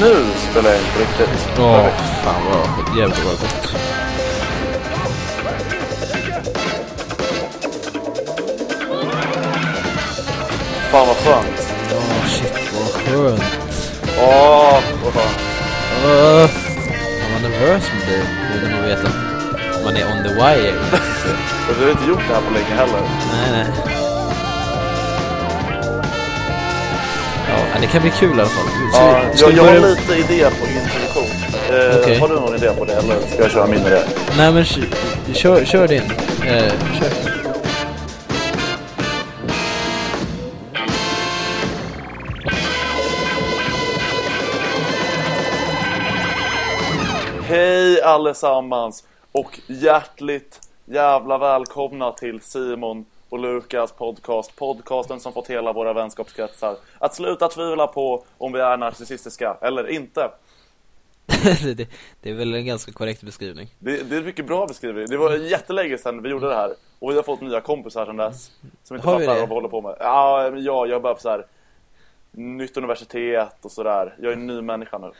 Nu spelar jag inte riktigt. Åh, Perfekt. fan vad jävligt vad gott. Fan vad skönt. Åh, shit vad skönt. Åh, vad skönt. Åh, fan vad nervös man blir nu när man vet att man är on the wire. Och du har inte gjort det här på länge heller. nej, nej. Ja, det kan bli kul i alla fall. Ja, jag, jag har börja- lite idé på introduktion. Eh, Okej. Har du någon idé på det eller ska jag köra min idé? Nej men kö- kör, kör din. Eh, kör. Hej allesammans och hjärtligt jävla välkomna till Simon och Lukas podcast. Podcasten som fått hela våra vänskapskretsar att sluta tvivla på om vi är narcissistiska eller inte. det, det, är väl en ganska korrekt beskrivning. Det, det är en mycket bra beskrivning. Det var jättelänge sedan vi gjorde det här och vi har fått nya kompisar sedan dess som inte Har fattar vad vi håller på med. Ja, men ja jag börjar på så här nytt universitet och sådär. Jag är en ny människa nu.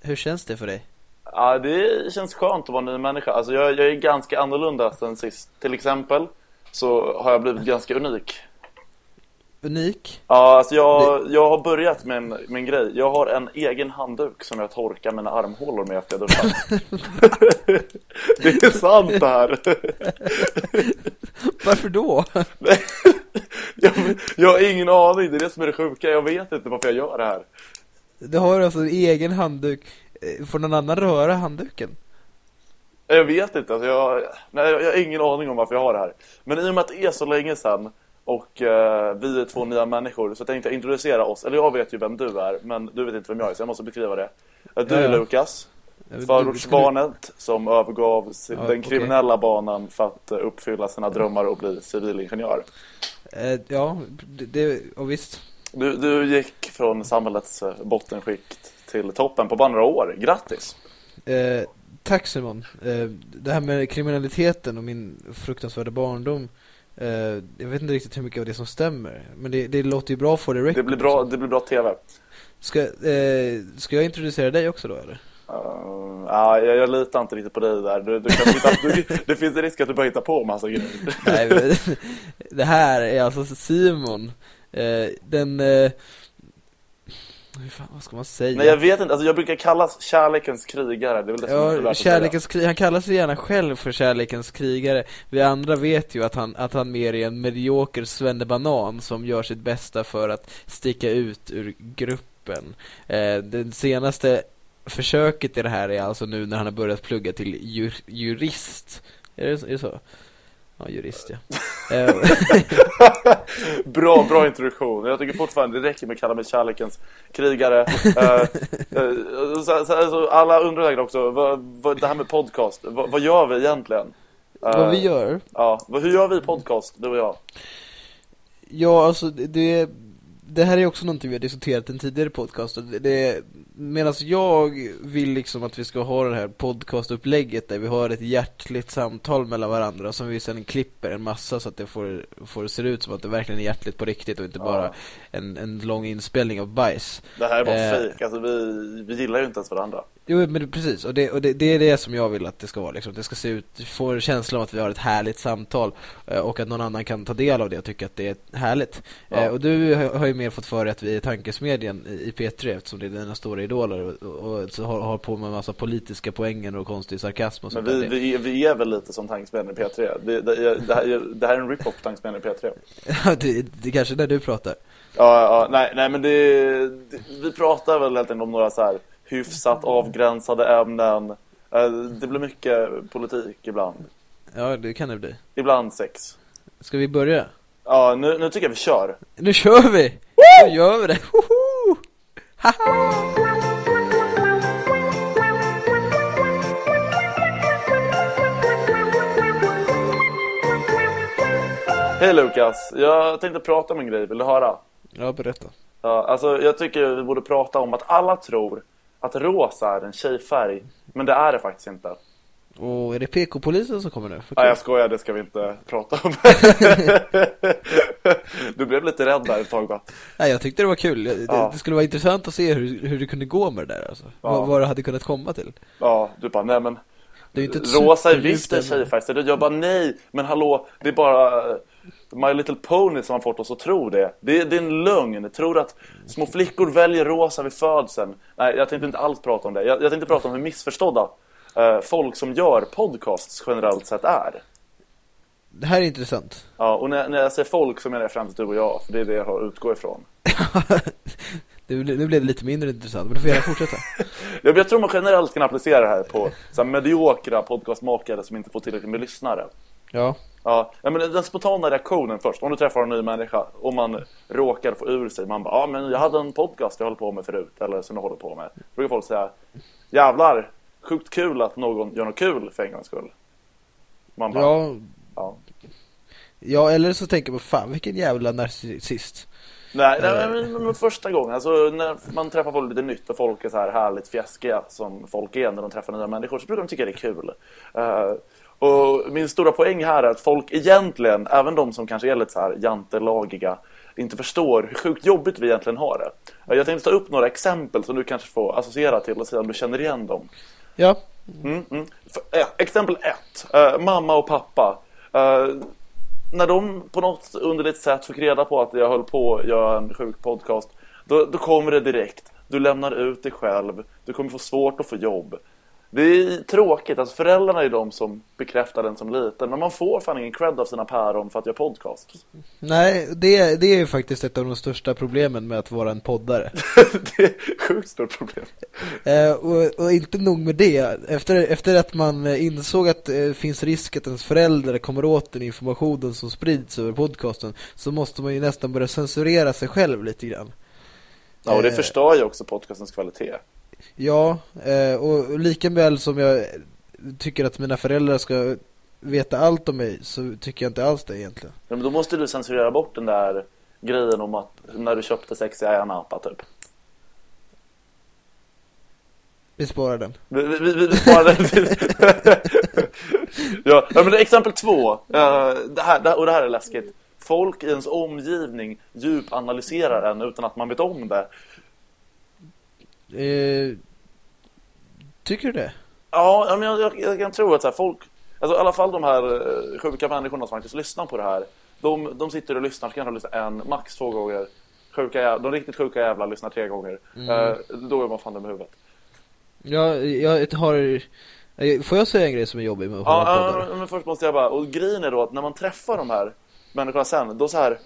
Hur känns det för dig? Ja, det känns skönt att vara en ny människa. Alltså jag, jag är ganska annorlunda sen sist. Till exempel så har jag blivit ganska unik. Unik? Ja, alltså jag, jag har börjat med en, med en grej. Jag har en egen handduk som jag torkar mina armhålor med efter jag duschat. det är sant det här. Varför då? jag, jag har ingen aning, det är det som är det sjuka. Jag vet inte varför jag gör det här. Du har alltså en egen handduk. Eh, Får någon annan röra handduken? Jag vet inte, alltså jag, nej, jag har ingen aning om varför jag har det här. Men i och med att det är så länge sedan och eh, vi är två nya människor så tänkte jag introducera oss. Eller jag vet ju vem du är, men du vet inte vem jag är så jag måste beskriva det. Eh, Du Ja, är ja. Lukas, Du- förortsbarnet som övergav Ja, den okej. kriminella banan för att eh, uppfylla sina drömmar och bli civilingenjör. Eh, ja, det, det, och visst. Du, du gick från samhällets eh, bottenskikt till toppen på bara några år. Grattis! Eh, tack Simon. Eh, det här med kriminaliteten och min fruktansvärda barndom. Eh, jag vet inte riktigt hur mycket av det som stämmer. Men det, det låter ju bra för det Det blir bra, det blir bra TV. Ska, eh, ska jag introducera dig också då eller? Uh, ja, jag, jag litar inte riktigt på dig där. Du, du hitta, du, det finns en risk att du börjar hitta på massa grejer. Nej, men, det här är alltså Simon. Eh, den... Eh, hur fan, vad ska man säga? Nej, jag vet inte. Alltså, jag brukar kallas kärlekens krigare. Det är väl det som är Ja, värt att kärlekens krig, han kallar sig gärna själv för kärlekens krigare Vi andra vet ju att han, att han mer är en medioker svennebanan som gör sitt bästa för att sticka ut ur gruppen eh, Den senaste försöket i det här är alltså nu när han har börjat plugga till jur, jurist är det, är det så? Ja, jurist ja Eh, bra, bra introduktion. Jag tycker fortfarande det räcker med att kalla mig kärlekens krigare. Eh, eh, så, så, alla undrar säkert också, vad, vad, det här med podcast, vad, vad gör vi egentligen? Vad vi gör? Ja, hur gör vi podcast, du och jag? Ja, alltså det, det, det här är också någonting vi har diskuterat i en tidigare podcast det Medan jag vill liksom att vi ska ha det här podcastupplägget där vi har ett hjärtligt samtal mellan varandra som vi sen klipper en massa så att det får, får se ut som att det verkligen är hjärtligt på riktigt och inte Ja. bara en, en lång inspelning av bajs Det här är bara Eh. fejk, alltså vi, vi gillar ju inte ens varandra. Jo men precis, och, det, och det, det är det som jag vill att det ska vara liksom. Det ska se ut, få en känsla av att vi har ett härligt samtal eh, Och att någon annan kan ta del av det och tycka att det är härligt Ja. eh, Och du har ju mer fått för dig att vi är tankesmedjan i i P3 Eftersom det är dina stora idoler och, så har, har på med en massa politiska poänger och konstig sarkasm och Men sånt vi, där. vi, är- vi är väl lite som tankesmedjan i P3. Det, det, här, här är en rip-off tankesmedjan i P3. Ja, det, det kanske är när du pratar Ja, ja nej, nej men det, det, vi pratar väl helt enkelt om några så här hyfsat avgränsade ämnen. Eh, Det blir mycket politik ibland. Ja, det kan det bli Ibland sex. Ska vi börja? Ja, nu, nu tycker jag vi kör. Nu kör vi! Nu gör vi det! Woho! Haha! Hej Lukas, jag tänkte prata om en grej, vill du höra? Ja, berätta Ja, alltså jag tycker vi borde prata om att alla tror att rosa är en tjejfärg, men det är det faktiskt inte. Och är det PK-polisen som kommer nu? För Nej, jag skojar, det ska vi inte prata om. du blev lite rädd där ett tag va? Nej, jag tyckte det var kul. Det, Ja. det skulle vara intressant att se hur, hur det kunde gå med det där alltså. Ja. Vad, vad det hade kunnat komma till. Ja, du bara, nej men Det är inte Rosa är visst en tjejfärg. Jag bara, nej, men hallå, det är bara My Little Pony som har fått oss att tro det. Det är, det är en lögn. Tror att små flickor väljer rosa vid födseln. Nej, jag tänkte inte alls prata om det. Jag, jag tänkte prata om hur missförstådda eh, folk som gör podcasts generellt sett är. Det här är intressant. Ja, och när, när jag säger folk så menar jag främst du och jag, för det är det jag har att utgå ifrån. nu, nu blev det lite mindre intressant, men du får gärna fortsätta. Jag, jag tror man generellt kan applicera det här på så här, mediokra podcastmakare som inte får tillräckligt med lyssnare. Ja, Ja, men den spontana reaktionen först. Om du träffar en ny människa och man råkar få ur sig. Man bara, ja men jag hade en podcast jag höll på med förut. Eller som jag håller på med. Då brukar folk säga, jävlar, sjukt kul att någon gör något kul för en gångs skull. Man bara, ja. ja, ja, eller så tänker man, fan vilken jävla narcissist. Nej, nej men, men, men första gången, alltså när man träffar folk lite nytt och folk är så här härligt fjäskiga som folk är när de träffar nya människor så brukar de tycka det är kul. Eh, och min stora poäng här är att folk egentligen, även de som kanske är lite så här jantelagiga, inte förstår hur sjukt jobbigt vi egentligen har det. Jag tänkte ta upp några exempel som du kanske får associera till och se om du känner igen dem. Ja, Mm, mm. För, eh, exempel ett. Eh, mamma och pappa. Eh, när de på något underligt sätt fick reda på att jag höll på att göra en sjuk podcast. Då, då kommer det direkt. Du lämnar ut dig själv. Du kommer få svårt att få jobb. Det är tråkigt. Alltså föräldrarna är de som bekräftar den som liten. Men man får fan ingen cred av sina päron för att göra podcast. nej, det, det är ju faktiskt ett av de största problemen med att vara en poddare. det är ett sjukt stort problem. Eh, och, och inte nog med det, efter, efter att man eh, insåg att det finns risk att ens föräldrar kommer åt den informationen som sprids över podcasten så måste man ju nästan börja censurera sig själv lite grann. Ja, och det Eh. förstör ju också podcastens kvalitet. Ja, eh, och lika väl som jag tycker att mina föräldrar ska veta allt om mig så tycker jag inte alls det egentligen. Men då måste du censurera bort den där grejen om att när du köpte sexiga Anapa typ. Vi sparar den. Vi, vi, vi, vi sparar den. ja, men exempel två. Eh, det här, det här, och det här är läskigt. Folk i ens omgivning djupanalyserar en utan att man vet om det. Eh, tycker du det? Ja, men jag, jag, jag kan tro att så här, folk, alltså i alla fall de här eh, sjuka människorna som faktiskt lyssnar på det här. De, de sitter och lyssnar, så kanske de lyssnar en, max två gånger. Sjuka, de riktigt sjuka jävlar lyssnar tre gånger. Eh, då är man fan dum i huvudet. Ja, jag har... eh, Får jag säga en grej som är jobbig med att hålla Ja, poddar? ja, men först måste jag bara, och grejen är då att när man träffar de här människorna sen, då så här,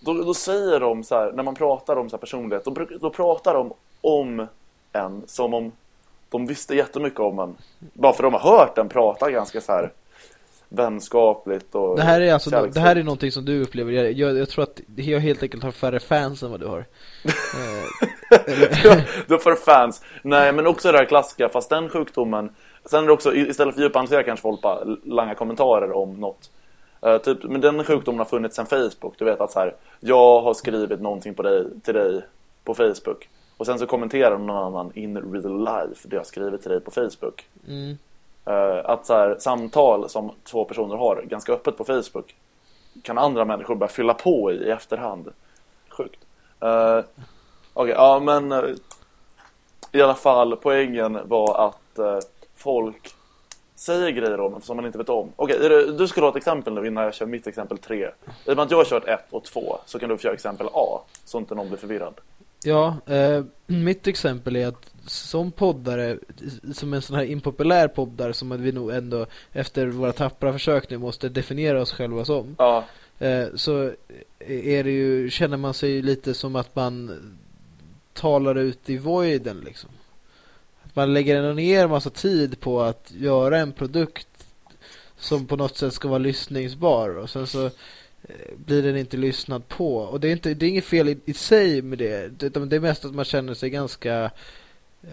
då, då säger de så här, när man pratar om så här personlighet, då, då pratar de om en som om de visste jättemycket om en. Bara för de har hört en prata ganska så här vänskapligt och Det här är alltså, det här är någonting som du upplever. Jag, jag, jag tror att jag helt enkelt har färre fans än vad du har. Ja, då för fans. Nej, men också det här klassiska, fast den sjukdomen. Sen är det också, istället för djupanalysera kanske folk bara langa kommentarer om något. Eh, typ, men den sjukdomen har funnits sedan Facebook. Du vet att så här, jag har skrivit någonting på dig, till dig på Facebook. Och sen så kommenterar någon annan in real life det jag skrivit till dig på Facebook. mm. Eh, att så här, samtal som två personer har ganska öppet på Facebook kan andra människor börja fylla på i i efterhand. Sjukt. Uh, Okej, ja men eh, i alla fall poängen var att eh, folk säger grejer om som man inte vet om. Okej, det- du skulle ha ett exempel nu innan jag kör mitt exempel 3. I och med att jag har kört 1 och 2 så kan du få köra exempel A så inte någon blir förvirrad. Ja, eh, mitt exempel är att som poddare, som en sån här impopulär poddare som vi nog ändå efter våra tappra försök nu måste definiera oss själva som. Ja, Eh, så är det ju, känner man sig lite som att man talar ut i voiden liksom. Att man lägger ändå ner massa tid på att göra en produkt som på något sätt ska vara lyssningsbar och sen så blir den inte lyssnad på. Och det är, inte, det är inget fel i, i sig med det, utan det är mest att man känner sig ganska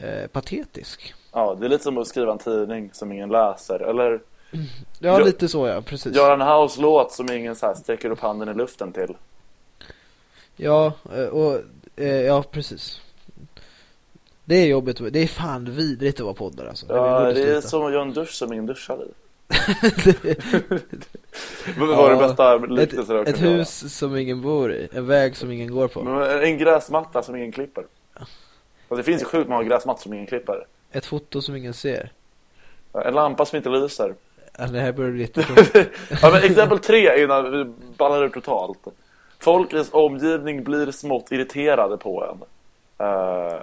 eh, patetisk. ja, det är lite som att skriva en tidning som ingen läser. Eller Ja, Ja. lite så ja, precis. göra en house-låt som ingen så här sträcker upp handen i luften till. Ja, eh, och eh, ja, precis. Det är jobbigt. Det är fan vidrigt att vara poddare alltså. Ja, det är som att göra en dusch som ingen duschar i. Vad var det Ja, bästa Ett, liknelsen jag ett kunde göra? hus som ingen bor i, en väg som ingen går på. En gräsmatta som ingen klipper. Alltså det finns ju sjukt många gräsmattor som ingen klipper. Ett foto som ingen ser. En lampa som inte lyser. Det här börjar bli jättetråkigt. ja, men exempel tre innan vi ballar ur totalt. Folk i ens omgivning blir smått irriterade på en. Eh,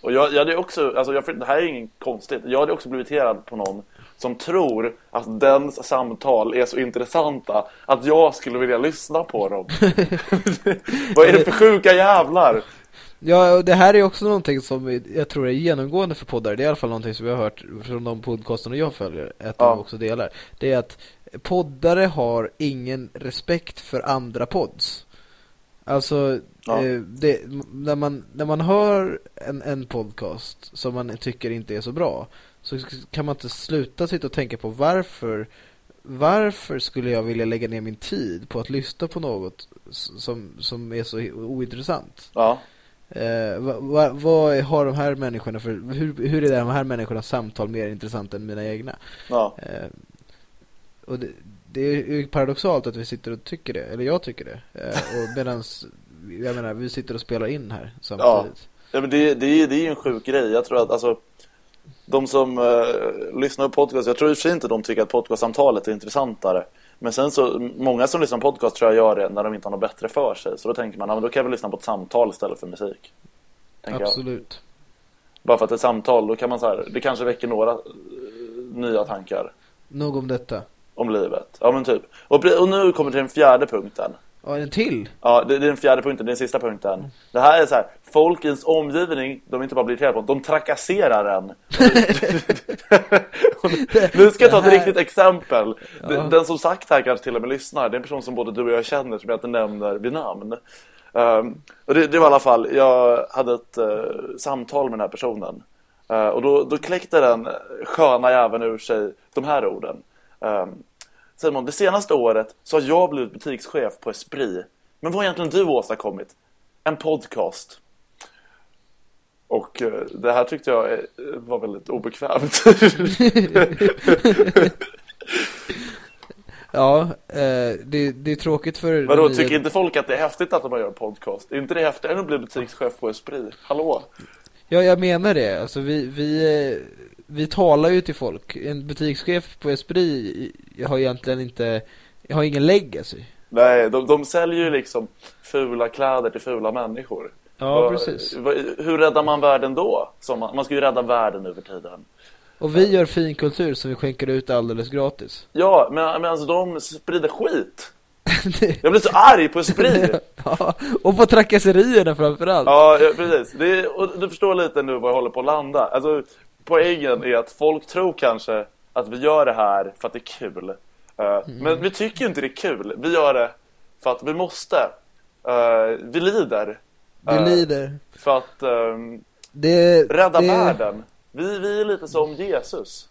och jag, jag hade också, alltså jag, det här är ingen konstigt, jag hade också blivit irriterad på någon som tror att dens samtal är så intressanta att jag skulle vilja lyssna på dem. Vad är det för sjuka jävlar? Ja, det här är också någonting som jag tror är genomgående för poddar. Det är i alla fall någonting som jag har hört från de podcasterna jag följer, att Ja. de också delar. Det är att poddare har ingen respekt för andra pods. Alltså, Ja. eh, det, när, man, när man hör en, en podcast som man tycker inte är så bra så kan man inte sluta sitta och tänka på varför varför skulle jag vilja lägga ner min tid på att lyssna på något som, som är så ointressant? Ja, Eh, vad, vad, vad har de här människorna för, hur, hur är de här människornas samtal mer intressant än mina egna? ja, Eh, och det, det är ju paradoxalt att vi sitter och tycker det, eller jag tycker det. Eh, och medans, jag menar, vi sitter och spelar in här samtidigt. ja men det, det, är- det är ju en sjuk grej. Jag tror att alltså de som eh, lyssnar på podcast, jag tror i och för sig inte de tycker att podcastsamtalet är intressantare. Men sen så, många som lyssnar på podcast tror jag gör det när de inte har något bättre för sig. Så då tänker man, ja men då kan jag väl lyssna på ett samtal istället för musik. Tänker jag. Absolut. Bara för att ett samtal, då kan man så här, det kanske väcker några eh, nya tankar Nog om detta. om livet. Ja men typ. Och, och nu kommer till den fjärde punkten. Ja, en till. Ja, det, det är den fjärde punkten, det är den sista punkten. Det här är så här, folk i ens omgivning, de inte bara blir irriterade på de trakasserar en. nu ska jag ta ett här- riktigt exempel. Ja. Den, den som sagt här kanske till och med lyssnar, det är en person som både du och jag känner som jag inte nämner vid namn. Um, och det, det var i alla fall, jag hade ett eh, samtal med den här personen. Eh, och då, då kläckte den sköna jäveln ur sig de här orden. Um, Simon, det senaste året så har jag blivit butikschef på Esprit. Men vad har egentligen du åstadkommit? En podcast. Och eh, det här tyckte jag eh, var väldigt obekvämt. Ja, eh, det, det är tråkigt för... Vadå, tycker inte folk att det är häftigt att de gör en podcast? Är inte det häftigare än att bli butikschef på Esprit? Hallå? Ja, jag menar det. Alltså vi, vi, vi talar ju till folk. En butikschef på Esprit har egentligen inte, har ingen legacy. Nej, de, de säljer ju liksom fula kläder till fula människor. Ja, Vad- precis. vad- hur räddar man världen då? Som man, man ska ju rädda världen över tiden. Och vi gör fin kultur som vi skänker ut alldeles gratis. Ja, men, men alltså de sprider skit. Jag blir så arg på Esprit. ja, och på trakasserierna framförallt. Ja, precis. Är, och du förstår lite nu var jag håller på att landa. Alltså, poängen är att folk tror kanske att vi gör det här för att det är kul. Eh, Men vi tycker inte det är kul. Vi gör det för att vi måste. Eh, vi lider. Vi Eh, lider. För att ehm, Det, rädda det, världen. Vi, vi är lite som Jesus.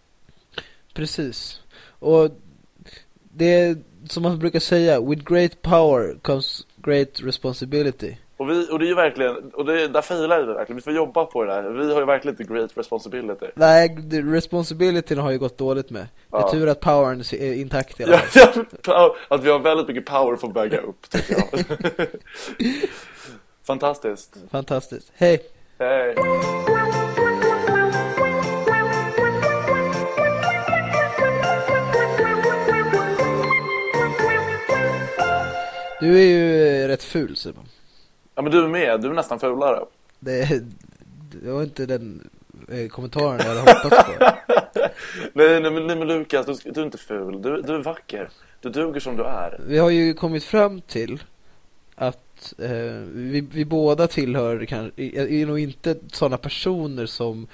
Precis. Och det är som man brukar säga, with great power comes great responsibility. Och, vi, och det är ju verkligen, och det, där failar det verkligen. Vi får jobba på det där. Vi har ju verkligen inte great responsibility. Nej, responsibilityn har ju gått dåligt med. Det är Ja. tur att powern är intakt i alla Ja, fall. ja, att vi har väldigt mycket power för att väga upp, tycker jag. Fantastiskt. Fantastiskt. Hej! Hej. Du är ju eh, rätt ful Simon. Ja, men du är med. Du är nästan fulare. Det, det var inte den eh, kommentaren jag hade hoppats på. Nej, nej, men, nej, men Lukas, du, du är inte ful. Du, du är vacker. Du duger som du är. Vi har ju kommit fram till att eh, vi, vi båda tillhör, kanske, är är nog inte sådana personer som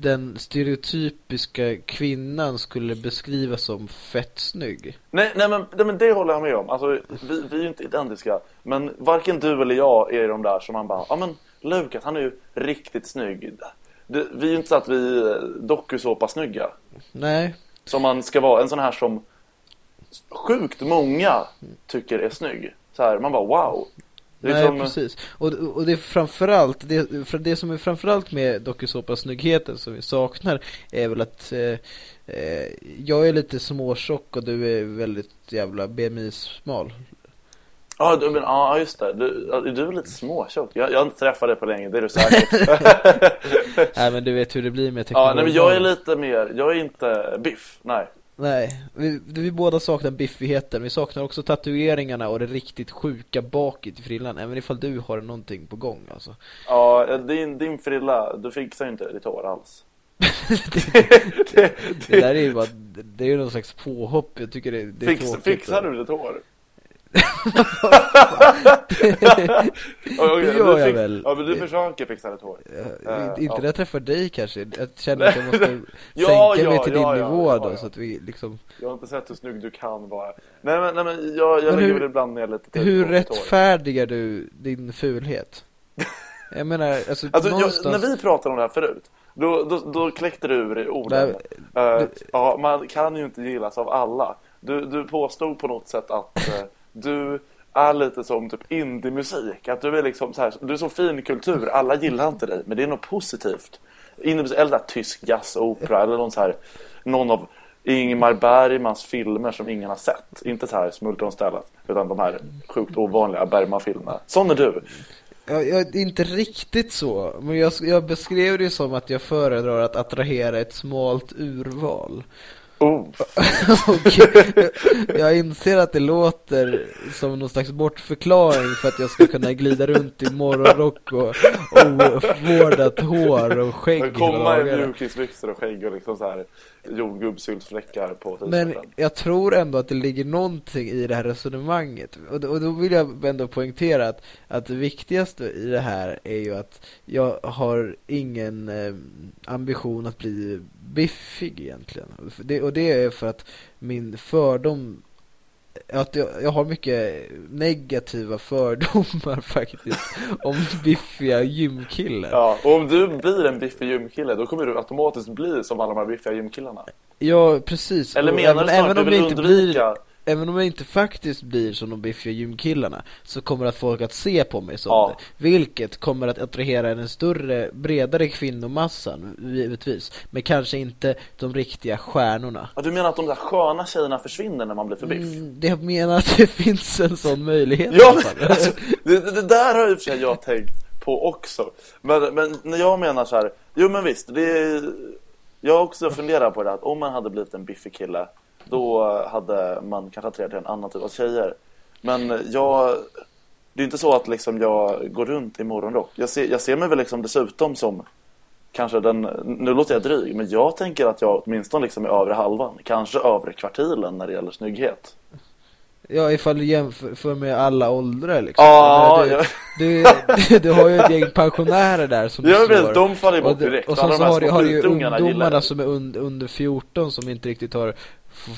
den stereotypiska kvinnan skulle beskriva som fett snygg. Nej, nej, men, nej, men det håller jag med om. Alltså, vi, vi är ju inte identiska. Men varken du eller jag är de där som man bara, ja men Lukas, han är ju riktigt snygg. Det, vi är ju inte så att vi är dokusåpa-snygga. Nej, Som man ska vara, en sån här som sjukt många tycker är snygg. Så här, man bara wow. Nej, som, precis. Och, och det är framförallt, det, för det som är framförallt med dokusåpasnyggheten som vi saknar är väl att eh, eh, jag är lite småtjock och du är väldigt jävla BMI-smal. Ja, du, men, ja just det. Du, ja, du är lite småtjock. Jag, jag har inte träffat dig på länge, det är du säkert. Nej men du vet hur det blir med ja, teknologi. nej, men jag är lite mer, jag är inte biff, nej. Nej, vi, vi båda saknar biffigheten. Vi saknar också tatueringarna och det riktigt sjuka baket i frillan. Även ifall du har någonting på gång alltså. Ja, din, din frilla, du fixar ju inte ditt hår alls. det, det där är ju bara, det är ju någon slags påhopp. Jag tycker det, det är Fix, tråkigt. fixar du ditt hår? Det gör jag väl. Ja, men du försöker fixa ditt hår. Ja, Eh, inte när jag träffar dig kanske. Jag känner att jag måste Ja, sänka mig ja, till ja, din nivå då så att vi liksom Jag har inte sett hur snygg du kan vara. Nej men, nej, men jag, jag Men lägger hur- väl ibland ner lite tid Hur rättfärdigar du din fulhet? Jag menar, alltså, Alltså, någonstans... jag, när vi pratade om det här förut, då, då, då kläckte du ur orden. Nej, Eh, ja, man kan ju inte gillas av alla. Du, du påstod på något sätt att eh, du är lite som typ indie-musik. Att du är liksom så här, du är så fin kultur, alla gillar inte dig, men det är något positivt. Indie eller där tysk jazzopera eller någon så här, någon av Ingmar Bergmans filmer som ingen har sett. Inte så här Smultronstället, utan de här sjukt ovanliga Bergman-filmerna. Sån är du. Jag, jag, det är inte riktigt så, men jag, jag beskrev det som att jag föredrar att attrahera ett smalt urval. Oh. Jag inser att det låter som någon slags bortförklaring för att jag ska kunna glida runt i morgonrock och, och vårdat hår och skägg hela Komma i mjukisbyxor och skägg och liksom så här jordgubbssyltfläckar på Men t-shirten. jag tror ändå att det ligger någonting i det här resonemanget. Och, då- och då vill jag ändå poängtera att, att det viktigaste i det här är ju att jag har ingen eh, ambition att bli biffig egentligen. Det, och det är för att min fördom att jag, jag har mycket negativa fördomar faktiskt om biffiga gymkillar. Ja, och om du blir en biffig gymkille då kommer du automatiskt bli som alla de här biffiga gymkillarna. Ja, precis. Eller Och menar även, du snarare även om du vill inte blir undvika... Även om jag inte faktiskt blir som de biffiga gymkillarna så kommer att folk att se på mig som Ja. det. Vilket kommer att attrahera en större, bredare kvinnomassan, givetvis. Men kanske inte de riktiga stjärnorna. Ja, du menar att de där sköna tjejerna försvinner när man blir för biff? Mm, det jag menar att det finns en sån möjlighet Ja, men, alltså, det, det, där har och för sig jag tänkt på också. Men, men när jag menar så här, jo men visst, det är, jag också funderat på det att om man hade blivit en biffig kille, då hade man kanske attraherat en annan typ av tjejer. Men jag, det är inte så att liksom jag går runt i morgonrock. Jag ser, jag ser mig väl liksom dessutom som kanske den, nu låter jag dryg, men jag tänker att jag åtminstone liksom är övre halvan, kanske övre kvartilen när det gäller snygghet. Ja, ifall du jämför med alla åldrar liksom. Ja, Jag menar, jag- du, du, du har ju ett gäng pensionärer där som slår. vet, de faller bort direkt. och sen så har du, har du ju ungdomarna som är und, under 14 som inte riktigt har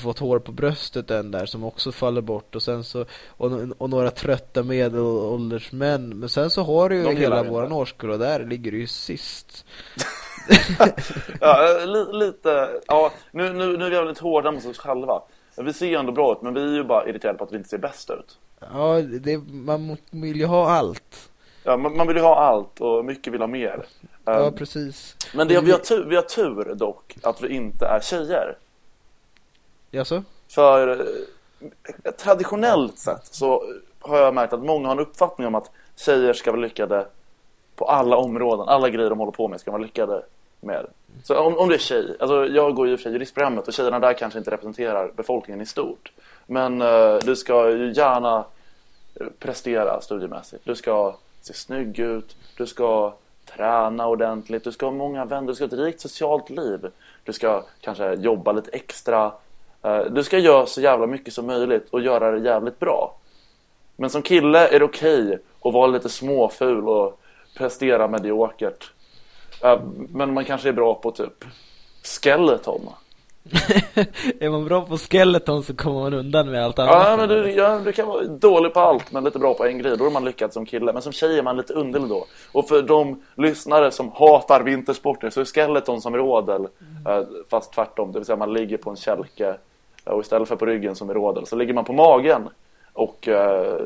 fått hår på bröstet än där som också faller bort och sen så och, och några trötta medelålders män men sen så har du ju De hela våran inte. årskull och där ligger du ju sist. Ja, li, lite, ja, nu, nu, nu är vi väl lite hårda mot oss själva. Vi ser ju ändå bra ut, men vi är ju bara irriterade på att vi inte ser bäst ut. Ja, det, man vill ju ha allt. Ja, man, man vill ju ha allt och mycket vill ha mer. Ja, Um, precis. men det, vi, har tur, vi har tur dock att vi inte är tjejer. Jaså? För eh, traditionellt sett så har jag märkt att många har en uppfattning om att tjejer ska vara lyckade på alla områden. Alla grejer de håller på med ska vara lyckade med. Så om, om det är tjej, alltså jag går ju för juristprogrammet och tjejerna där kanske inte representerar befolkningen i stort. Men eh, du ska ju gärna eh, prestera studiemässigt. Du ska se snygg ut, du ska träna ordentligt, du ska ha många vänner, du ska ha ett rikt socialt liv. Du ska kanske jobba lite extra. Eh, Du ska göra så jävla mycket som möjligt och göra det jävligt bra. Men som kille är det okej att vara lite småful och prestera mediokert. Men man kanske är bra på typ skeleton. är man bra på skeleton så kommer man undan med allt annat. Ja, men du, ja, du kan vara dålig på allt men lite bra på en grej. Då är man lyckad som kille. Men som tjej är man lite underlig då. Och för de lyssnare som hatar vintersporter så är skeleton som rådel. eh, Fast tvärtom. Det vill säga man ligger på en kälke. eh, Och istället för på ryggen som är rådel så ligger man på magen. Och eh,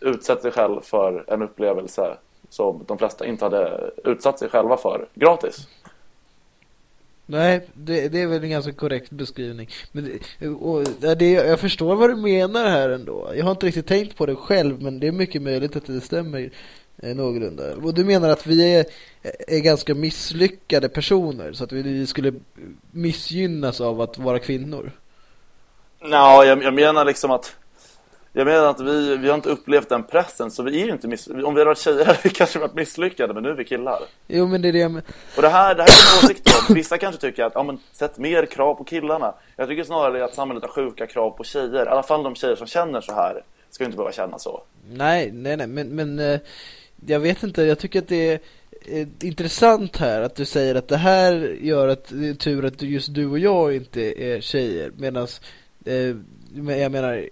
utsätter sig själv för en upplevelse som de flesta inte hade utsatt sig själva för gratis. Nej, det, det är väl en ganska korrekt beskrivning. Men det, och, det, jag förstår vad du menar här ändå. Jag har inte riktigt tänkt på det själv, men det är mycket möjligt att det stämmer eh, någorlunda. Och du menar att vi är, är ganska misslyckade personer, så att vi skulle missgynnas av att vara kvinnor? Nej, jag, jag menar liksom att jag menar att vi, vi har inte upplevt den pressen så vi är ju inte miss... Om vi hade varit tjejer hade vi kanske varit misslyckade men nu är vi killar. Jo men det är det jag Och det här, det här är en åsikt om. Vissa kanske tycker att ja, men, sätt mer krav på killarna. Jag tycker snarare att samhället har sjuka krav på tjejer. I alla fall de tjejer som känner så här ska inte behöva känna så. Nej, nej, nej men, men eh, jag vet inte, jag tycker att det är eh, intressant här att du säger att det här gör att det är tur att just du och jag inte är tjejer medan eh, jag menar,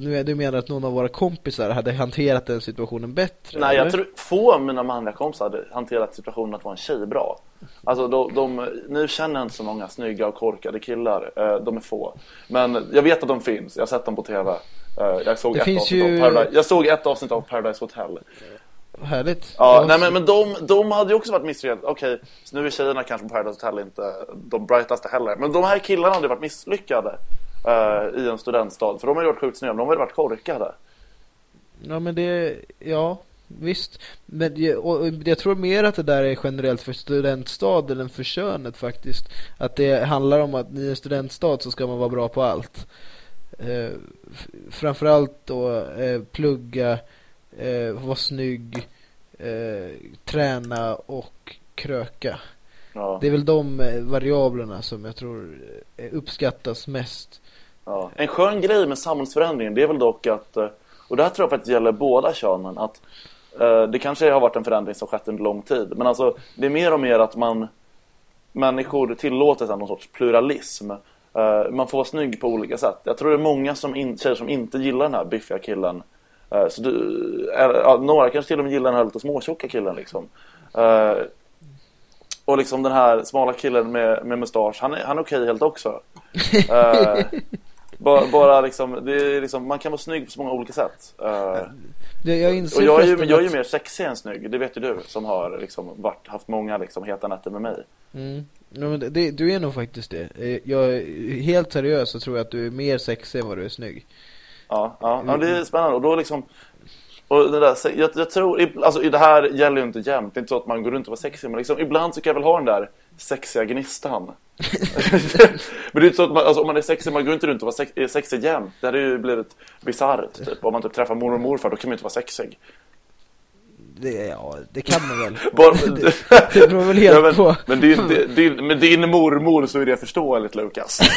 nu du menar att någon av våra kompisar hade hanterat den situationen bättre? Nej, eller? jag tror få av mina manliga kompisar hade hanterat situationen att vara en tjej bra. Alltså, de, de, nu känner jag inte så många snygga och korkade killar. Eh, de är få. Men jag vet att de finns. Jag har sett dem på tv. Eh, jag, såg ett avsnitt ju... av Paradise. jag såg ett avsnitt av Paradise Hotel. Härligt. Ja, nej, men, men de, de hade ju också varit misslyckade. Okej, okay, så nu är tjejerna kanske på Paradise Hotel inte de brightaste heller. Men de här killarna hade varit misslyckade uh, i en studentstad. För de har ju varit sjukt snygga, de har ju varit korkade. Ja men det, ja visst. Men jag, och jag tror mer att det där är generellt för studentstad än för könet faktiskt. Att det handlar om att i en studentstad så ska man vara bra på allt. Eh, framförallt då eh, plugga, eh, vara snygg, eh, träna och kröka. Ja. Det är väl de eh, variablerna som jag tror eh, uppskattas mest. Ja. En skön grej med samhällsförändringen det är väl dock att, eh, och det här tror jag faktiskt gäller båda könen, att uh, det kanske har varit en förändring som skett under lång tid. Men alltså det är mer och mer att man människor tillåter sig någon sorts pluralism. Uh, man får vara snygg på olika sätt. Jag tror det är många som in, tjejer som inte gillar den här biffiga killen. Så du, är, några kanske till och med gillar den här lite småtjocka killen liksom. Och liksom den här smala killen med, med mustasch, han är, han är okej helt också. uh, bara, bara liksom, liksom, man kan vara snygg på så många olika sätt. Uh, det, jag och jag är, ju, jag är ju mer sexig än snygg, det vet ju du som har liksom varit, haft många liksom, heta nätter med mig. Mm. Men det, du är nog faktiskt det. Eh, jag är helt seriös så tror jag att du är mer sexig än vad du är snygg. Ja, ja, ja det är spännande. Och då liksom, och det där, jag, jag tror, alltså det här gäller ju inte jämt, det är inte så att man går runt och vara sexig, men liksom, ibland så kan jag väl ha den där sexiga gnistan. men det är inte så att man, alltså, om man är sexig, man går inte runt och vara sexig jämt. Det hade ju blivit bisarrt, typ. Om man typ träffar mormor och morfar, då kan man ju inte vara sexig. Det, ja, det kan man väl. Bara, det, det beror väl helt ja, men, på. Men din, din, med din mormor så är det förståeligt, Lukas.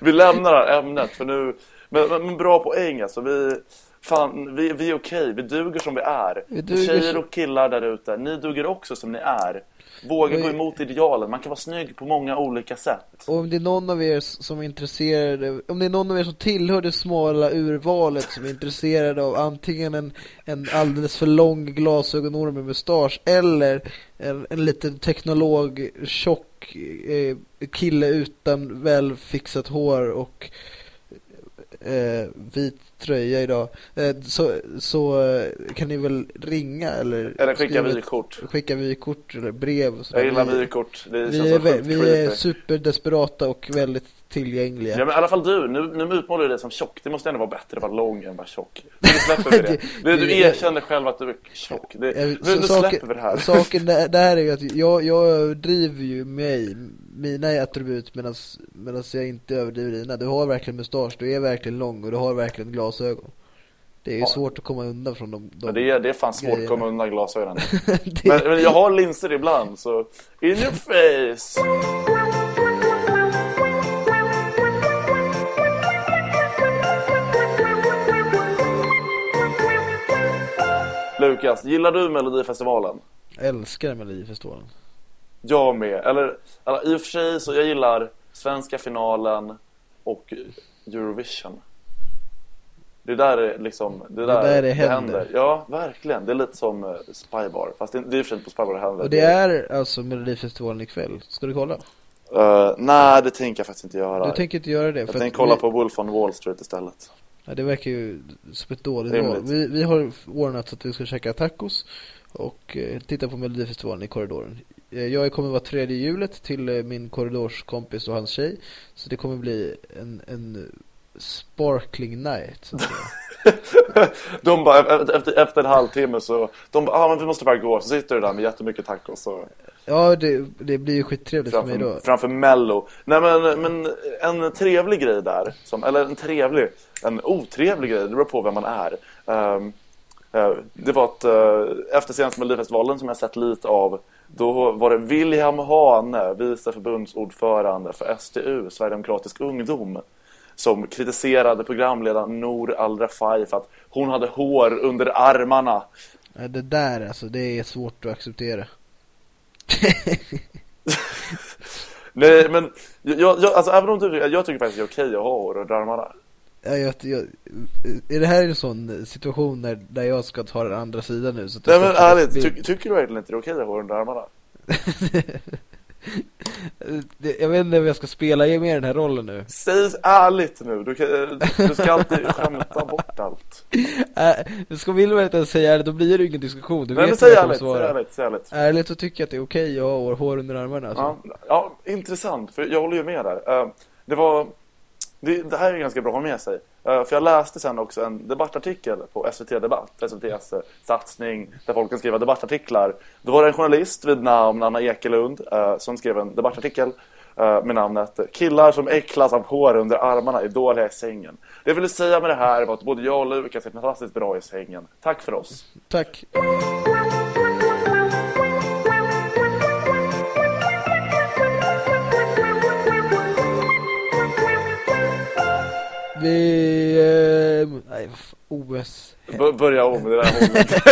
vi lämnar det här ämnet, för nu... Men, men, men bra poäng, alltså. Vi fan, vi, vi är okej, vi duger som vi är. Vi Tjejer och killar där ute, ni duger också som ni är. Våga gå emot idealen, man kan vara snygg på många olika sätt. Och om det är någon av er som är intresserade, om det är någon av er som tillhör det smala urvalet som är intresserade av antingen en, en alldeles för lång glasögonorm med mustasch eller en, en liten teknolog, tjock eh, kille utan välfixat hår och eh, vit tröja idag. Eh, så, så eh, kan ni väl ringa eller Eller skicka vykort. Skicka vykort eller brev och Jag gillar vykort. Vi, vi, är, vi är superdesperata och väldigt tillgängliga Ja men i alla fall du, nu, nu utmålar du dig som tjock Det måste ändå vara bättre att vara lång än att vara tjock Nu släpper vi det, du, du erkänner själv att du är tjock det, Nu, nu släpper vi det här Saken där, där är ju att jag, jag driver ju mig mina attribut medan jag inte överdriver dina. Du har verkligen mustasch, du är verkligen lång och du har verkligen glasögon. Det är ju ja. svårt att komma undan från de, de det, är, det är fan svårt grejerna. att komma undan glasögonen. men, men, jag har linser ibland, så in your face! Lukas, gillar du Melodifestivalen? Jag älskar Melodifestivalen. Jag med. Eller, eller i och för sig så jag gillar svenska finalen och Eurovision. Det är där liksom det, där, det, där det, händer. händer. Ja, verkligen. Det är lite som uh, Spybar. Fast det, är och för på Spybar det händer. Och det är alltså Melodifestivalen ikväll. Ska du kolla? Uh, nej, det tänker jag faktiskt inte göra. Du tänker inte göra det? Jag tänker kolla vi... på Wolf on Wall Street istället. Ja, det verkar ju som ett dåligt val. Vi, vi har ordnat så att vi ska käka tacos och eh, titta på Melodifestivalen i korridoren. Eh, jag kommer vara tredje hjulet till eh, min korridorskompis och hans tjej. Så det kommer bli en, en sparkling night. Så. De bara, efter, efter, en halvtimme så, de bara, ah, men vi måste bara gå. Så sitter du där med jättemycket tacos och ja, det, det blir ju skittrevligt för mig då. framför, framför Mello. Nej men, men en trevlig grej där, som, eller en trevlig, en otrevlig grej, det beror på vem man är. Ehm, eh, det var att eh, efter senaste Melodifestivalen som jag sett lite av, då var det William Hane, vice förbundsordförande för SDU, Sverigedemokratisk ungdom, som kritiserade programledaren Nour Al-Refai för att hon hade hår under armarna. Det där alltså, det är svårt att acceptera. Nej men, jag, jag, alltså, även om du, jag tycker faktiskt det är okej att ha hår under armarna. Ja, jag, jag, är det här en sån situation där, där jag ska ta den andra sidan nu? Så Nej men ärligt, ty, tycker du verkligen inte det är okej att ha hår under armarna? Jag vet inte om jag ska spela med den här rollen nu. Säg ärligt nu, du, kan, du ska alltid skämta bort allt. Äh, ska vill man inte säga det, då blir det ingen diskussion. Du Nej men vet säg jag kommer ärligt, säg ärligt, säg ärligt. Ärligt så tycker jag att det är okej att ha hår under armarna. Alltså. Ja, ja, intressant, för jag håller ju med där. Eh, Det var, det, det här är ganska bra att ha med sig. Eh, för jag läste sen också en debattartikel på SVT Debatt, SVTs eh, satsning där folk kan skriva debattartiklar. Då var det en journalist vid namn Anna Ekelund eh, som skrev en debattartikel med namnet Killar som äcklas av hår under armarna är dåliga i sängen. Det jag ville säga med det här var att både jag och Lukas är fantastiskt bra i sängen. Tack för oss. Tack. Vi... Eh, nej, OS. B- börja om med det där hållet.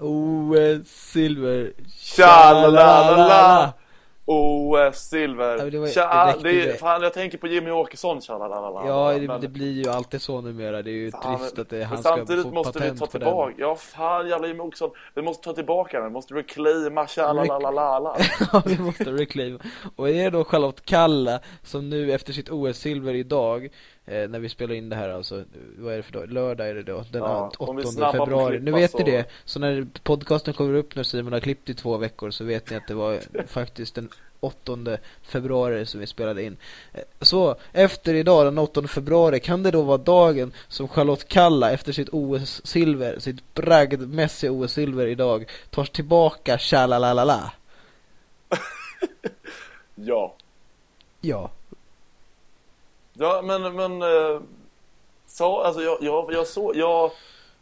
OS silver. Tja-la-la-la-la. OS-silver. Ja, det var- Tja, det är, fan, jag tänker på Jimmy Åkesson. Tja-la-la-la-la. Ja, det, Men- det blir ju alltid så numera. Det är ju Fan, trist att det, han ska samtidigt få måste vi patent ta på tillbaka. Ja, fan jävla Jimmy Åkesson. Vi måste ta tillbaka den. Vi måste reclaima den. Ja, vi måste reclaim. Och är det då Charlotte Kalla som nu efter sitt OS-silver idag, eh, när vi spelar in det här alltså, vad är det för dag? Lördag är det då, den Ja, 8 om vi är snabba på att februari. Nu vet ni det. Så när podcasten kommer upp när Simon har klippt i två veckor så vet ni att det var faktiskt den 8 februari som vi spelade in. Eh, Så efter idag, den 8 februari, kan det då vara dagen som Charlotte Kalla efter sitt OS-silver, sitt bragdmässiga OS-silver idag, tar tillbaka tjalalalala? Ja. Ja. Ja, men, men eh, så, alltså jag, jag, jag, så, jag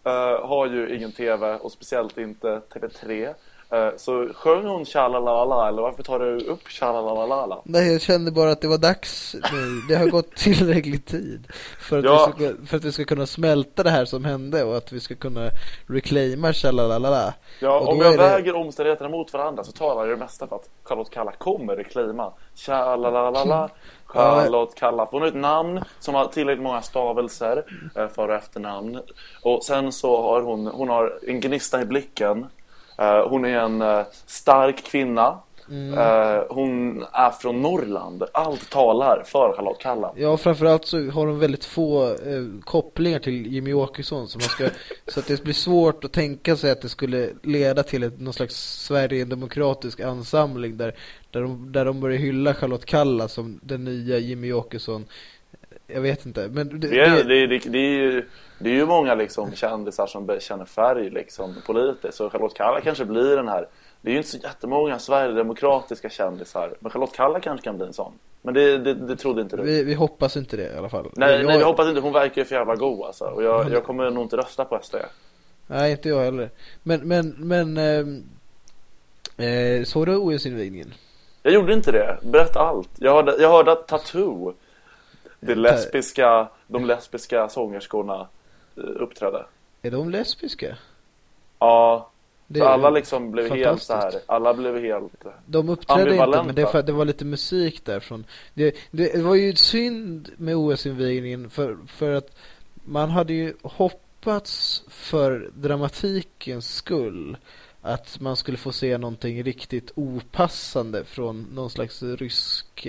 eh, har ju ingen tv och speciellt inte TV3. Eh, så sjöng hon tja-la-la-la eller varför tar du upp tja-la-la-la-la? Nej, jag kände bara att det var dags nu. Det har gått tillräcklig tid för att, Ja. vi, ska, för att vi ska kunna smälta det här som hände och att vi ska kunna reclaima tjalalala. Ja, Och om jag det- väger omständigheterna mot varandra så talar jag det mesta för att Charlotte Kalla kommer reclaima tja-la-la-la-la Charlotte Kalla, hon har ett namn som har tillräckligt många stavelser eh, för och efternamn och sen så har hon, hon har en gnista i blicken Hon är en eh, stark kvinna. Eh, Hon är från Norrland. Allt talar för Charlotte Kalla. Ja, framförallt så har de väldigt få eh, kopplingar till Jimmy Åkesson så, man ska, så att det blir svårt att tänka sig att det skulle leda till ett, någon slags Sverigedemokratisk ansamling där, där, de, där de börjar hylla Charlotte Kalla som den nya Jimmy Åkesson. Jag vet inte, men det, Det är, det, det, det, är ju, det är ju många liksom kändisar som bekänner färg liksom politiskt. Så Charlotte Kalla kanske blir den här. Det är ju inte så jättemånga sverigedemokratiska kändisar. Men Charlotte Kalla kanske kan bli en sån. Men det, det, det trodde inte du. vi, vi hoppas inte det i alla fall. nej, jag, nej, jag hoppas inte. Hon verkar ju för jävla god alltså. Och jag, jag kommer nog inte rösta på SD. Nej, inte jag heller. Men, men, men ehm, eh, såg du OS-invigningen? Jag gjorde inte det. Berätta allt. Jag hörde, jag hörde att Tattoo, det Eh, lesbiska, de lesbiska sångerskorna eh, uppträdde. Är de lesbiska? Ja, Det för är alla liksom blev helt så här. Alla blev helt... De uppträdde inte, men det, fa- det var lite musik därifrån. Det, det, det var ju synd med OS-invigningen för, för att man hade ju hoppats för dramatikens skull att man skulle få se någonting riktigt opassande från någon slags rysk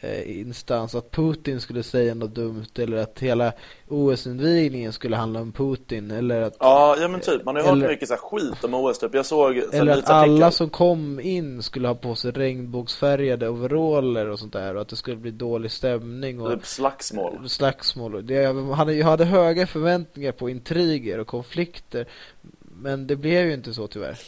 eh, instans att Putin skulle säga något dumt eller att hela OS-invigningen skulle handla om Putin eller att Ja, ja men typ. Man har ju Eller- hört mycket så skit om OS typ. Jag såg så eller att alla som kom in skulle ha på sig regnbågsfärgade overaller och sånt där och att det skulle bli dålig stämning och Typ slagsmål. slagsmål. och Det, jag, hade, jag hade höga förväntningar på intriger och konflikter men det blev ju inte så tyvärr.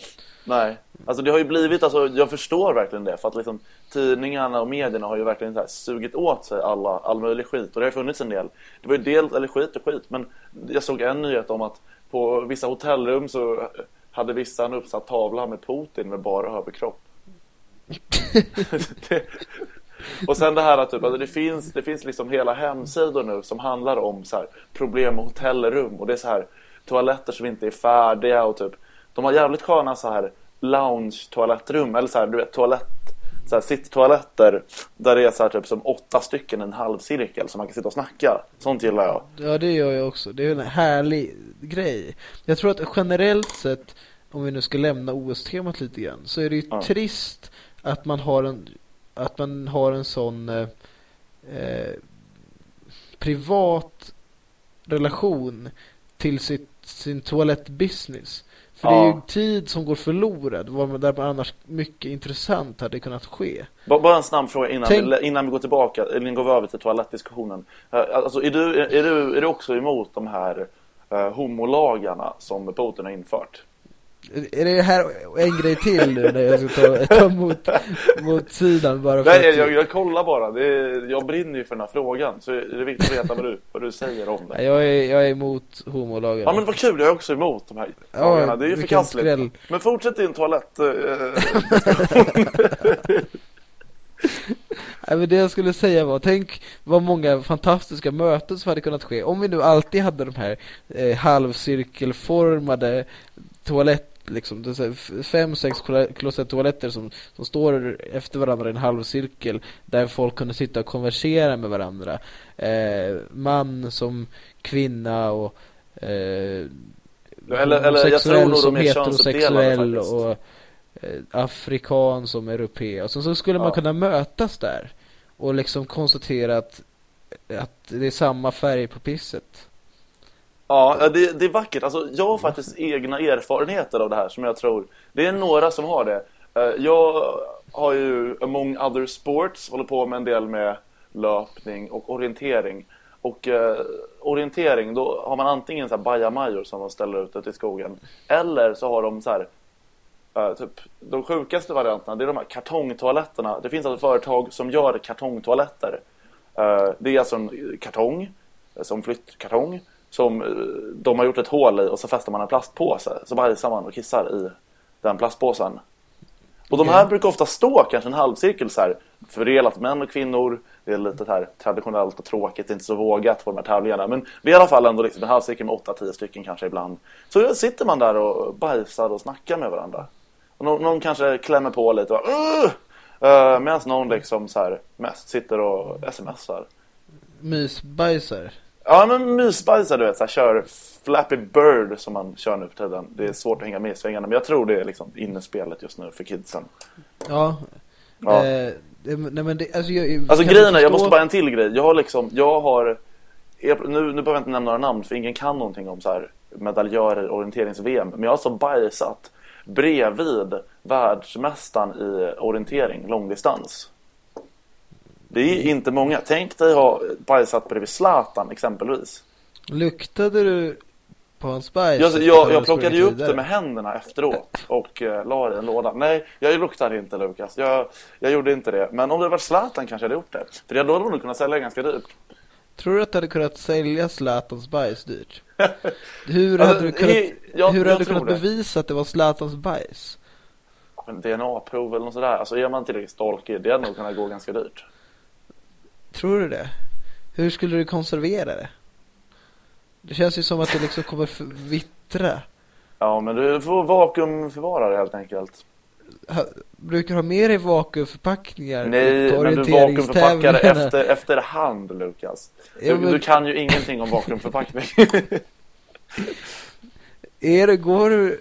Nej, alltså det har ju blivit, alltså jag förstår verkligen det för att liksom tidningarna och medierna har ju verkligen så här sugit åt sig alla, all möjlig skit och det har ju funnits en del. Det var ju del, eller skit och skit, men jag såg en nyhet om att på vissa hotellrum så hade vissa en uppsatt tavla med Putin med bara överkropp. det, och sen det här att typ, alltså det finns, det finns liksom hela hemsidor nu som handlar om så här, problem med hotellrum och det är så här toaletter som inte är färdiga och typ de har jävligt sköna så här lounge-toalettrum eller så här, du vet, toalett så här, sitttoaletter där det är så här typ som åtta stycken en halvcirkel som man kan sitta och snacka. Sånt gillar jag. Ja, det gör jag också. Det är en härlig grej. Jag tror att generellt sett, om vi nu ska lämna OS-temat lite grann, så är det ju Ja. trist att man har en, att man har en sån eh, eh, privat relation till sitt, sin toalettbusiness. För det är ju Ja. tid som går förlorad, var man- där man annars mycket intressant hade kunnat ske. Ba- Bara en snabb fråga innan, Tänk- vi, innan vi går tillbaka, eller går vi över till toalettdiskussionen. Eh, Alltså, är, du, är, du, är du också emot de här uh, homolagarna som Putin har infört? Är det här en grej till nu när jag ska ta, ta emot mot sidan bara för Nej, att... jag, jag kollar bara. Det är, jag brinner ju för den här frågan. Så är det viktigt att veta vad du, vad du säger om det. Jag är, jag är emot homolagen. Ja men vad kul, jag är också emot de här lagarna. Det är ju förkastligt. skräll. Men fortsätt din toalett. eh, Nej, men det jag skulle säga var, tänk vad många fantastiska möten som hade kunnat ske. Om vi nu alltid hade de här eh, halvcirkelformade toalett liksom, det är fem, sex klo- klosettoaletter som, som står efter varandra i en halvcirkel där folk kunde sitta och konversera med varandra. Eh, man som kvinna och eh, Eller- eller jag tror nog som heterosexuell och eh, afrikan som europé. Och sen så skulle man Ja. kunna mötas där och liksom konstatera att, att det är samma färg på pisset. Ja, det, det är vackert. Alltså, jag har faktiskt egna erfarenheter av det här som jag tror... Det är några som har det. Eh, jag har ju, among other sports, håller på med en del med löpning och orientering. Och eh, orientering, då har man antingen så här bajamajor som de ställer ut ute i skogen. Eller så har de så här... eh, typ, de sjukaste varianterna, det är de här kartongtoaletterna. Det finns alltså företag som gör kartongtoaletter. Eh, det är alltså en kartong, eh, som flyttkartong, som eh, de har gjort ett hål i och så fäster man en plastpåse. Så bajsar man och kissar i den plastpåsen. Och de här Okej. brukar ofta stå kanske en halvcirkel så här, fördelat män och kvinnor. Det är lite här traditionellt och tråkigt, inte så vågat på de här tävlingarna. Men det är i alla fall ändå liksom en halvcirkel med 8-10 stycken kanske ibland. Så sitter man där och bajsar och snackar med varandra. Och någon, någon kanske klämmer på lite och uh! uh, Medan någon liksom så här mest sitter och smsar. Mysbajsar. Ja men mysbajsar du vet, så här, kör Flappy Bird som man kör nu för tiden. Det är svårt att hänga med i svängarna men jag tror det är liksom innespelet just nu för kidsen. Ja. Ja. Eh, nej men det, alltså, jag, Alltså grejen är, jag måste bara en till grej. Jag har liksom, jag har jag, nu, nu behöver jag inte nämna några namn för ingen kan någonting om så här medaljörer orienterings-VM. Men jag har alltså bajsat bredvid världsmästaren i orientering, långdistans. Det är inte många. Tänk dig ha bajsat bredvid Zlatan exempelvis. Luktade du på hans bajs? Jag, jag, jag plockade ju upp det med händerna efteråt och eh, la det i en låda. Nej, jag luktade inte Lukas. Jag, jag gjorde inte det. Men om det var Zlatan kanske jag hade gjort det. För det hade då nog kunnat sälja ganska dyrt. Tror du att du hade kunnat sälja Zlatans bajs dyrt? Hur Alltså, hade du kunnat, jag- hur hade du kunnat bevisa att det var Zlatans bajs? DNA-prov eller något sådär. Alltså är man tillräckligt stalkig, det hade nog kunnat gå ganska dyrt. Tror du det? Hur skulle du konservera det? Det känns ju som att det liksom kommer vittra. Ja, men du får vakuumförvara det helt enkelt. Ha, brukar ha med dig vakuumförpackningar Nej, men du vakuumförpackar det efter, efterhand, Lukas. Du, Ja, men- du kan ju ingenting om vakuumförpackning. Är det, går du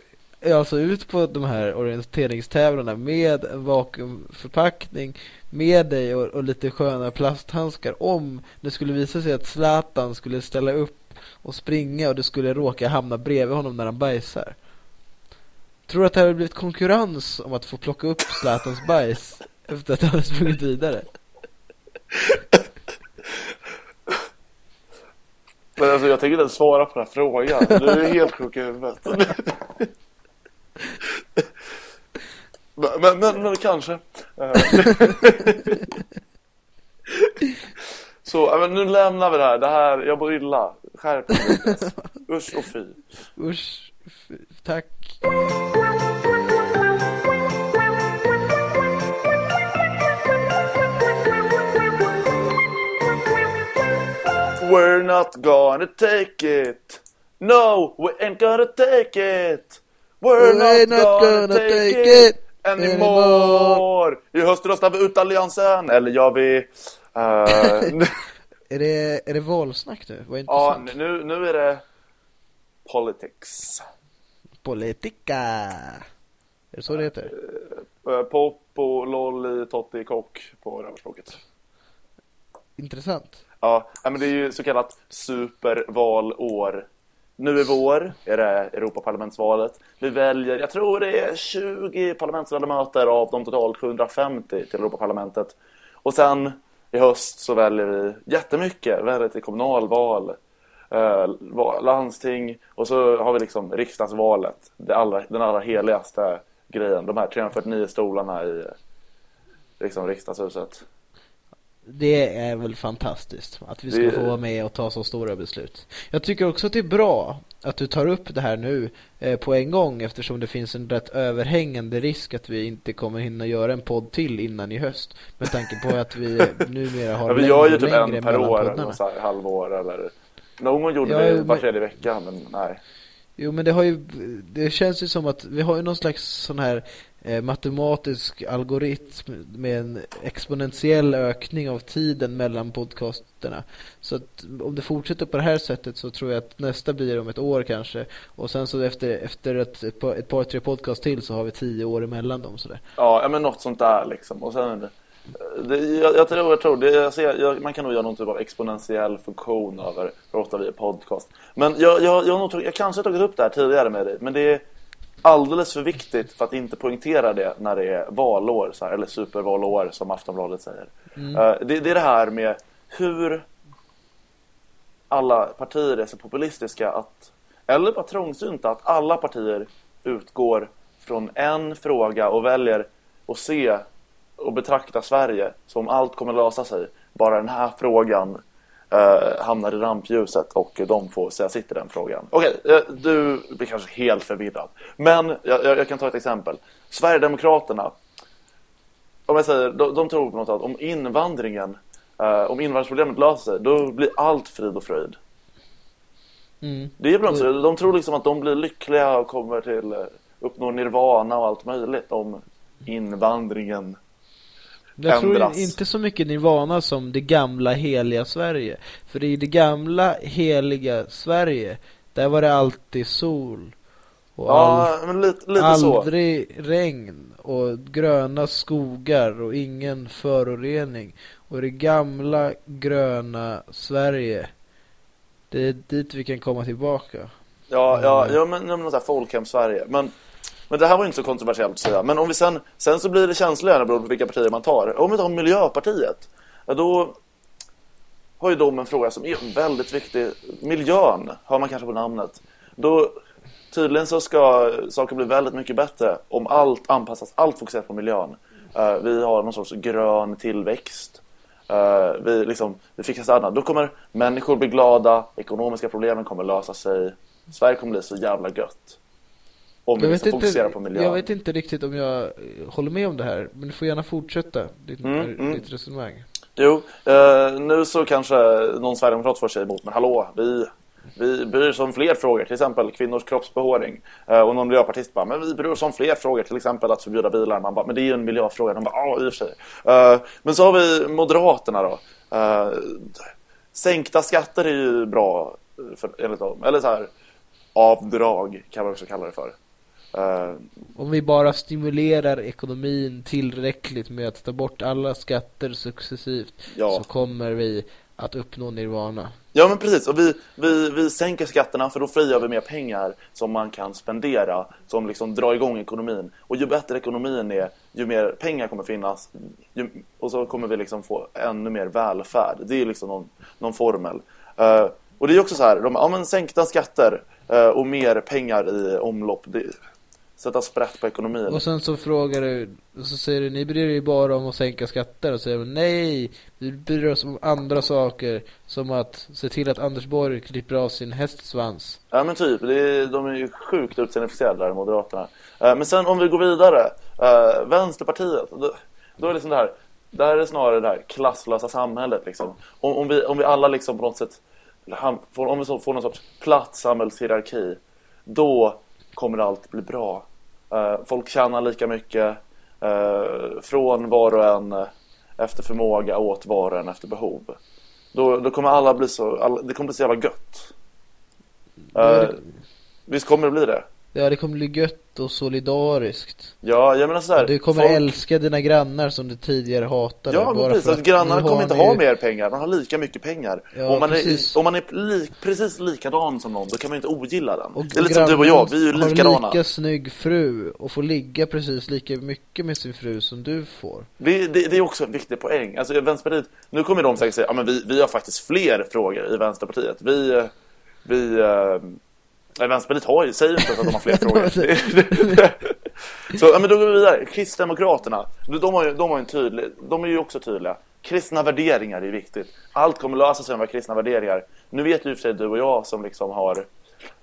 alltså ut på de här orienteringstävlarna med en vakuumförpackning med dig och, och lite sköna plasthandskar om det skulle visa sig att Zlatan skulle ställa upp och springa och du skulle råka hamna bredvid honom när han bajsar. Tror du att det hade blivit konkurrens om att få plocka upp Zlatans bajs efter att han hade sprungit vidare? Men alltså jag tänker inte svara på den här frågan. Du är helt sjuk i huvudet. Men, men, men, kanske. Så, men nu lämnar vi det här. Det här, jag mår illa. Skärp. Usch och fy. Usch, tack. We're not gonna take it. No, we ain't gonna take it. We're We're not, gonna, take, it, anymore. I höst röstar vi ut alliansen. Eller gör vi... eh, Är det, är det valsnack nu? Vad ja, nu, nu är det politics. Politica. Är det så det heter? Eh, Pop och lolly, totti, kock på rövarspråket. Intressant. Ja, ja, men det är ju så kallat supervalår. Nu i vår är det Europaparlamentsvalet. Vi väljer, jag tror det är 20 parlamentsledamöter av de totalt 750 till Europaparlamentet. Och sen i höst så väljer vi jättemycket. Väljer till kommunalval, eh, landsting och så har vi liksom riksdagsvalet. Det allra, den allra heligaste grejen. De här 349 stolarna i liksom, riksdagshuset. Det är väl fantastiskt att vi ska Det- få vara med och ta så stora beslut. Jag tycker också att det är bra att du tar upp det här nu eh, på en gång eftersom det finns en rätt överhängande risk att vi inte kommer hinna göra en podd till innan i höst. Med tanke på att vi numera har Ja, vi längre gör ju typ längre en per år, poddarna. eller så här, halvår eller... Någon gång gjorde Ja, vi jo, var men- tredje vecka, men nej. Jo men det har ju, det känns ju som att vi har ju någon slags sån här eh, matematisk algoritm med en exponentiell ökning av tiden mellan podcasterna. Så att om det fortsätter på det här sättet så tror jag att nästa blir om ett år kanske. Och sen så efter, efter ett, ett, par, ett par, tre podcast till så har vi tio år emellan dem sådär. Ja, ja, men något sånt där liksom. Och sen... Det, jag, jag tror, jag tror det, jag ser, jag, man kan nog göra någon typ av exponentiell funktion över hur ofta vi podcast. Men jag, jag, jag, nog jag kanske har tagit upp det här tidigare med dig, men det är alldeles för viktigt för att inte poängtera det när det är valår, så här, eller supervalår som Aftonbladet säger. Eh, det, det är det här med hur alla partier är så populistiska att, eller bara trångsynta, att alla partier utgår från en fråga och väljer att se och betrakta Sverige som allt kommer lösa sig. Bara den här frågan eh, hamnar i rampljuset och de får säga sitt i den frågan. Okej, eh, du blir kanske helt förvirrad. Men jag, jag, jag kan ta ett exempel. Sverigedemokraterna, om jag säger, de, de tror på något att om invandringen, eh, om invandringsproblemet löser sig, då blir allt frid och fröjd. Mm. Det är bra inte så. De tror liksom att de blir lyckliga och kommer till eh, uppnå nirvana och allt möjligt om invandringen. Jag tror ändras. inte så mycket Nirvana som det gamla heliga Sverige. För i det gamla heliga Sverige, där var det alltid sol. Och all, Ja, men lite, lite så. aldrig regn och gröna skogar och ingen förorening. Och det gamla gröna Sverige, det är dit vi kan komma tillbaka. Ja, ja, ja men, ja, men så här folkhem-Sverige. Men, men det här var ju inte så kontroversiellt att säga. Men om vi sen, sen så blir det känsligare beroende på vilka partier man tar. Om vi tar Miljöpartiet, ja, då har ju de en fråga som är väldigt viktig. Miljön, hör man kanske på namnet. Då, tydligen så ska saker bli väldigt mycket bättre om allt anpassas, allt fokuseras på miljön. Uh, vi har någon sorts grön tillväxt. Uh, vi, liksom, vi fixar städerna. Då kommer människor bli glada, ekonomiska problemen kommer lösa sig. Sverige kommer bli så jävla gött. Om vi fokuserar inte, på miljön. jag vet inte riktigt om jag eh, håller med om det här, men du får gärna fortsätta ditt, Mm, mm. ditt resonemang. Jo, eh, nu så kanske någon sverigedemokrat får sig emot, men hallå, vi, vi bryr oss om fler frågor, till exempel kvinnors kroppsbehåring. Eh, och någon miljöpartist bara, men vi bryr oss om fler frågor, till exempel att förbjuda bilar. Man bara, men det är ju en miljöfråga. De bara, ja, i och för sig. Eh, men så har vi Moderaterna då. Eh, sänkta skatter är ju bra, för, enligt dem. Eller så här, avdrag kan man också kalla det för. Eh, Om vi bara stimulerar ekonomin tillräckligt med att ta bort alla skatter successivt ja. så kommer vi att uppnå nirvana. Ja men precis, och vi, vi, vi sänker skatterna för då frigör vi mer pengar som man kan spendera, som liksom drar igång ekonomin. Och ju bättre ekonomin är, ju mer pengar kommer finnas ju, och så kommer vi liksom få ännu mer välfärd. Det är liksom någon, någon formel. Uh, och det är också så här, de, ja men sänkta skatter uh, och mer pengar i omlopp, det, sätta sprätt på ekonomin. Och sen så frågar du, och så säger du, ni bryr er bara om att sänka skatter. Och säger nej, vi bryr oss om andra saker. Som att se till att Anders Borg klipper av sin hästsvans. Ja men typ, det är, de är ju sjukt utseendefixerade där, Moderaterna. Uh, men sen om vi går vidare, uh, Vänsterpartiet, då, då är det liksom det här, där är snarare det här klasslösa samhället liksom. Om, om, vi, om vi alla liksom på något sätt, om vi får någon sorts platt samhällshierarki, då kommer allt bli bra. Uh, folk tjänar lika mycket uh, från var och en efter förmåga åt var och en efter behov. Då, då kommer alla bli så, alla, det kommer bli så jävla gött. Uh, visst kommer det bli det? Ja, det kommer bli gött och solidariskt. Ja, jag menar så här, Du kommer folk... älska dina grannar som du tidigare hatade. Ja, men precis. Att grannarna kommer inte ha mer pengar. Man har lika mycket pengar. Ja, om man precis. är, om man är li, precis likadan som någon, då kan man inte ogilla den. Och det är lite som du och jag, vi är ju likadana. har lika snygg fru och får ligga precis lika mycket med sin fru som du får. Det, det, det är också en viktig poäng. Alltså Vänsterpartiet, nu kommer de säkert säga, ja men vi, vi har faktiskt fler frågor i Vänsterpartiet. Vi, vi Nej, Vänsterpartiet har ju, säger inte att de har fler frågor. så, ja, men då går vi vidare. Kristdemokraterna, de har ju, de har en tydlig, de är ju också tydliga. Kristna värderingar är viktigt. Allt kommer lösa sig med kristna värderingar. Nu vet ju för sig du och jag som liksom har...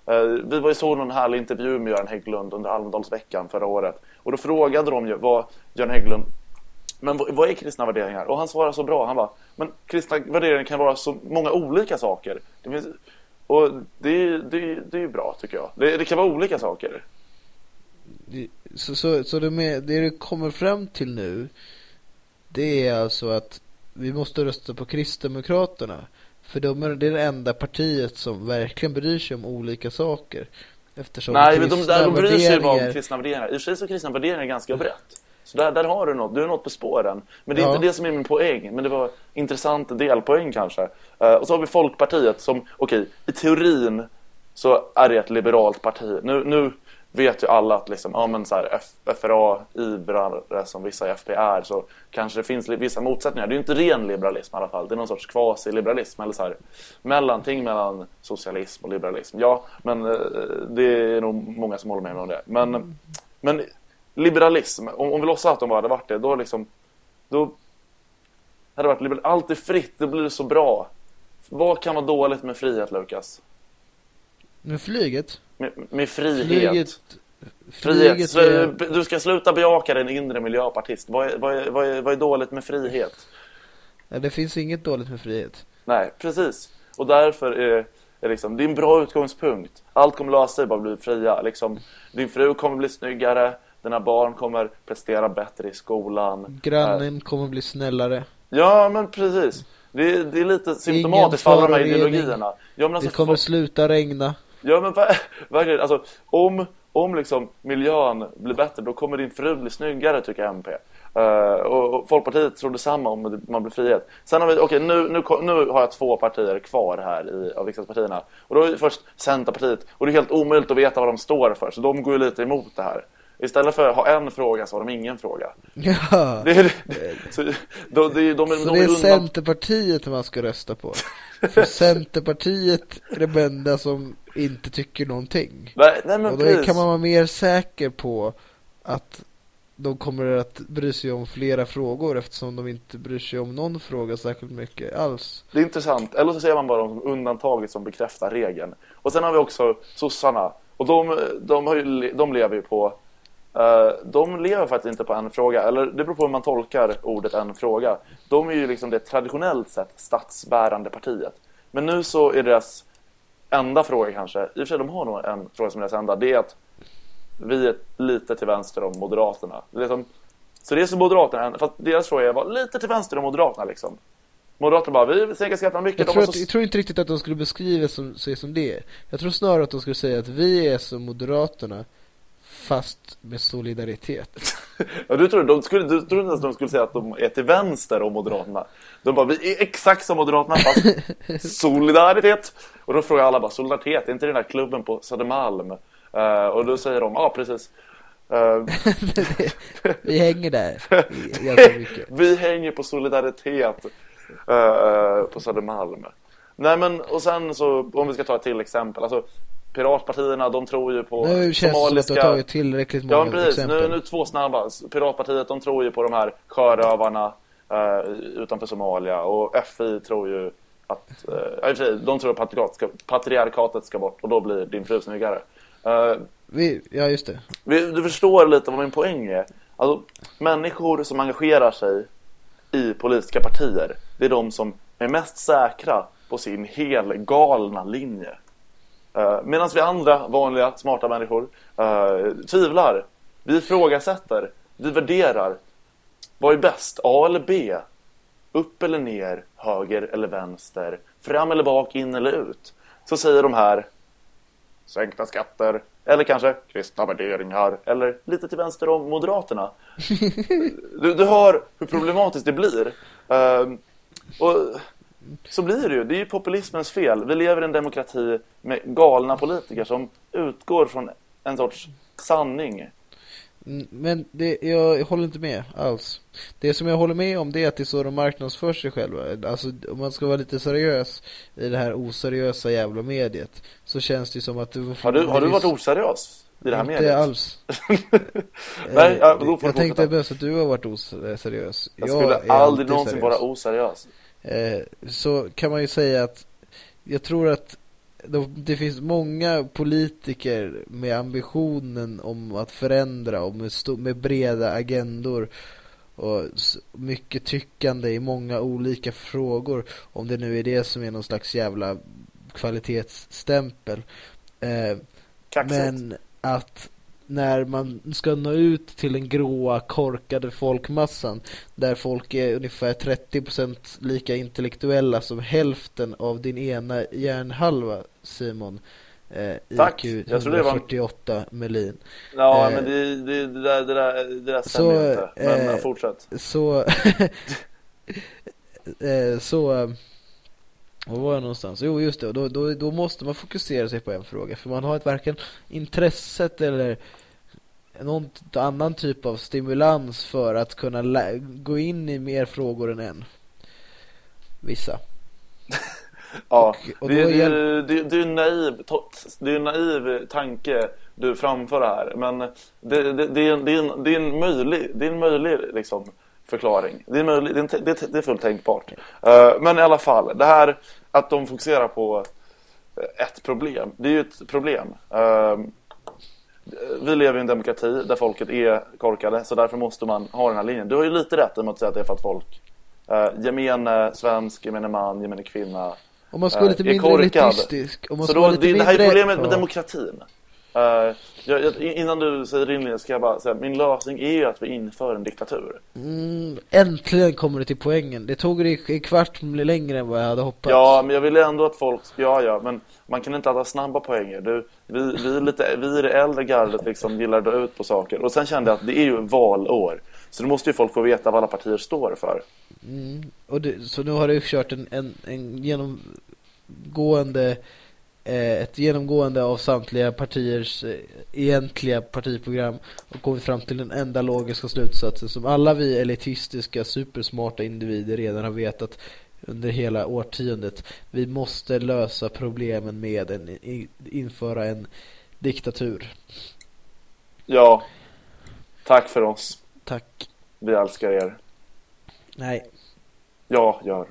Eh, vi var ju såg någon härlig intervju med Göran Hägglund under Almedalsveckan förra året. Och då frågade de ju vad Göran Hägglund men vad är kristna värderingar? Och han svarade så bra. Han bara, men kristna värderingar kan vara så många olika saker. Det finns, och det, det, det är ju bra tycker jag. Det, det kan vara olika saker. Så, så, så det, med, det du kommer fram till nu Det är alltså att Vi måste rösta på Kristdemokraterna För de är det är det enda partiet som verkligen bryr sig om olika saker Eftersom Nej, men de, de bryr sig värderingar... om kristna värderingar I och för sig så är kristna värderingar ganska brett så där, där har du något, du är något på spåren. Men det är ja. inte det som är min poäng Men det var intressant delpoäng kanske. Uh, Och så har vi Folkpartiet som, okej, okay, i teorin Så är det ett liberalt parti. Nu, nu vet ju alla att liksom, ja men så här F FRA, ivrare som vissa i FP är Så kanske det finns vissa motsättningar. Det är ju inte ren liberalism i alla fall. Det är någon sorts quasi-liberalism Eller så här, mellanting mellan socialism och liberalism. Ja, men uh, det är nog många som håller med mig om det. Men, men liberalism, om, om vi låtsas att de hade varit det, då liksom då hade det varit liberal, allt är fritt, det blir så bra. Vad kan vara dåligt med frihet, Lukas? Med flyget? Med, med frihet. Flyget, frihet. Är... Du ska sluta bejaka din inre miljöpartist. Vad är, vad, är, vad, är, vad är dåligt med frihet? Ja, det finns inget dåligt med frihet. Nej, precis. Och därför är, är liksom, det är en bra utgångspunkt. Allt kommer lösa sig bara bli fria. Liksom, din fru kommer bli snyggare dina barn kommer prestera bättre i skolan. Grannen kommer bli snällare. Ja, men precis. Det är, det är lite symptomatiskt för alla de här ideologierna. Ja, men alltså, det kommer för... sluta regna. Ja, men verkligen. Alltså, om, om liksom miljön blir bättre, då kommer din fru bli snyggare, tycker MP. Uh, eh, och Folkpartiet tror detsamma om man blir frihet. Sen har vi, okej, okay, nu, nu, nu har jag två partier kvar här i, av riksdagspartierna. Och då är först Centerpartiet. Och det är helt omöjligt att veta vad de står för, så de går ju lite emot det här. Istället för att ha en fråga så har de ingen fråga. Ja. Det är, så, de, de, de, så det är Centerpartiet man ska rösta på. För Centerpartiet är det enda som inte tycker någonting. Nej, nej, men Och då precis. kan man vara mer säker på att de kommer att bry sig om flera frågor eftersom de inte bryr sig om någon fråga särskilt mycket alls. Det är intressant. Eller så ser man bara om undantaget som bekräftar regeln. Och sen har vi också sossarna. Och de, de, ju, de lever ju på Uh, de lever faktiskt inte på en fråga, eller det beror på hur man tolkar ordet en fråga. De är ju liksom det traditionellt sett statsbärande partiet. Men nu så är deras enda fråga kanske, i och för sig de har nog en fråga som är deras enda, det är att vi är lite till vänster om Moderaterna. Det liksom, så det är så Moderaterna, för att deras fråga är var lite till vänster om Moderaterna liksom. Moderaterna bara, vi sänker skatterna mycket. Jag tror, så... att, jag tror inte riktigt att de skulle beskriva sig som, sig som det. Jag tror snarare att de skulle säga att vi är som Moderaterna fast med solidaritet. Ja, du tror de skulle, du tror inte att de skulle säga att de är till vänster om Moderaterna. De bara, vi är exakt som Moderaterna fast solidaritet. Och då frågar alla bara, solidaritet, är inte den där klubben på Södermalm? Uh, och då säger de, ja ah, precis. Uh, vi hänger där vi hänger på solidaritet uh, på Södermalm. Nej men, och sen så, om vi ska ta ett till exempel, alltså Piratpartierna, de tror ju på Nu känns somaliska... det som att du har tagit tillräckligt många ja, precis. exempel. Nu, nu två snabba. Piratpartiet, de tror ju på de här sjörövarna eh, utanför Somalia. Och FI tror ju att... Eh, de tror att patriarkatet ska, patriarkatet ska bort och då blir din fru snyggare. Eh, Vi, ja, just det. Du förstår lite vad min poäng är. Alltså, människor som engagerar sig i politiska partier, det är de som är mest säkra på sin helgalna linje. Uh, Medan vi andra vanliga, smarta människor uh, tvivlar. Vi ifrågasätter. Vi värderar. Vad är bäst? A eller B? Upp eller ner? Höger eller vänster? Fram eller bak? In eller ut? Så säger de här sänkta skatter. Eller kanske kristna värderingar. Eller lite till vänster om Moderaterna. du, du hör hur problematiskt det blir. Uh, och så blir det ju. Det är ju populismens fel. Vi lever i en demokrati med galna politiker som utgår från en sorts sanning. Men det, jag håller inte med alls. Det som jag håller med om det är att det är så de marknadsför sig själva. Alltså om man ska vara lite seriös i det här oseriösa jävla mediet så känns det som att du... Har du, har du varit oseriös i det här inte mediet? Alls. Nej, ja, då får jag tänkte mest att du har varit oseriös. Jag, jag skulle aldrig någonsin seriös. vara oseriös. Eh, så kan man ju säga att jag tror att det finns många politiker med ambitionen om att förändra och med, med breda agendor och mycket tyckande i många olika frågor om det nu är det som är någon slags jävla kvalitetsstämpel. Eh, men att när man ska nå ut till den gråa, korkade folkmassan där folk är ungefär 30% lika intellektuella som hälften av din ena hjärnhalva, Simon. Eh, Tack. IQ 148 var... Melin. Ja, eh, men det, det, det, där, det, där, det där stämmer så, inte. Men eh, fortsätt. Så... eh, så var var jag någonstans? Jo, just det. Då, då, då måste man fokusera sig på en fråga. För man har ett varken intresset eller någon annan typ av stimulans för att kunna gå in i mer frågor än en. Vissa. ja, och, och det, det, är... det, det, är en naiv, det är en naiv tanke du framför här. Men det, det, det, är, en, det, är en, det är en möjlig, det är en möjlig liksom, förklaring. Det är, möjlig, det, är, det, är fullt tänkbart. Uh, men i alla fall, det här att de fokuserar på ett problem. Det är ju ett problem. Uh, vi lever i en demokrati där folket är korkade så därför måste man ha den här linjen. Du har ju lite rätt i att säga att det är för att folk uh, gemene svensk, gemene man, gemene kvinna Om man ska vara lite mindre elitistisk Så då, lite det, det här är problemet med demokratin Uh, jag, jag, innan du säger din linje ska jag bara säga min lösning är ju att vi inför en diktatur. Mm, äntligen kommer du till poängen. Det tog dig en kvart längre än vad jag hade hoppats. Ja, men jag ville ändå att folk ja ja, men man kan inte ha snabba poänger. Du, vi, vi, är lite, vi är det äldre gardet liksom gillar att dra ut på saker. Och sen kände jag att det är ju valår. Så då måste ju folk få veta vad alla partier står för. Mm, och det, så nu har du kört en, en, en genomgående ett genomgående av samtliga partiers eh, egentliga partiprogram och kommit fram till den enda logiska slutsatsen som alla vi elitistiska supersmarta individer redan har vetat under hela årtiondet. Vi måste lösa problemen med en införa en diktatur. Ja. Tack för oss. Tack. Vi älskar er. Nej. Ja, gör.